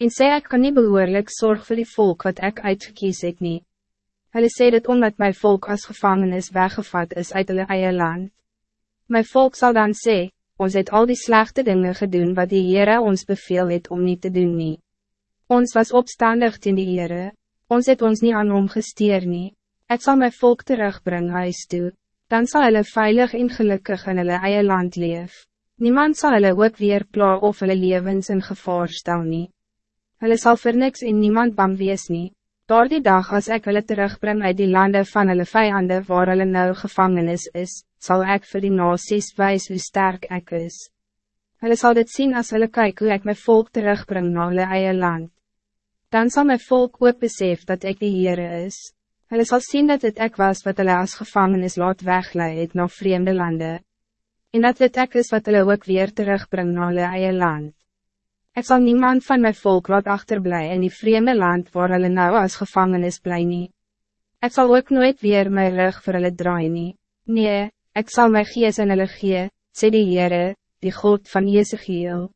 En sê ek kan niet behoorlijk zorg voor die volk wat ik uitgekies het nie. Hulle sê dit omdat mijn volk als gevangenis weggevat is uit hulle eie land. Mijn volk zal dan sê, ons het al die slechte dingen gedaan wat die Heere ons beveel het om niet te doen nie. Ons was opstandig in die Heere, ons het ons niet aan hom gesteer nie. Ek sal my volk terugbring huis toe, dan zal hulle veilig en gelukkig in hulle eie land leef. Niemand zal hulle ook weer pla of hulle levens in gevaar stel nie. Hulle sal vir niks en niemand bang wees nie. Door die dag als ik hulle terugbring uit die landen van hulle vijanden waar hulle nou gevangenis is, zal ik voor die nasies wijs hoe sterk ik is. Hulle sal dit zien als hulle kyk hoe ik mijn volk terugbring na hulle eie land. Dan zal mijn volk ook besef dat ik de Heere is. Hulle sal zien dat het ik was wat hulle als gevangenis laat wegleid naar vreemde landen en dat dit ek is wat hulle ook weer terugbring na hulle eie land. Ek sal niemand van mijn volk laat achterblij in die vreemde land waar hulle nou als gevangenis bly nie. Ek sal ook nooit weer my rug vir hulle draai nie. Nee, ek sal my gees in hulle gee, sê die Heere, die God van Jezegiel.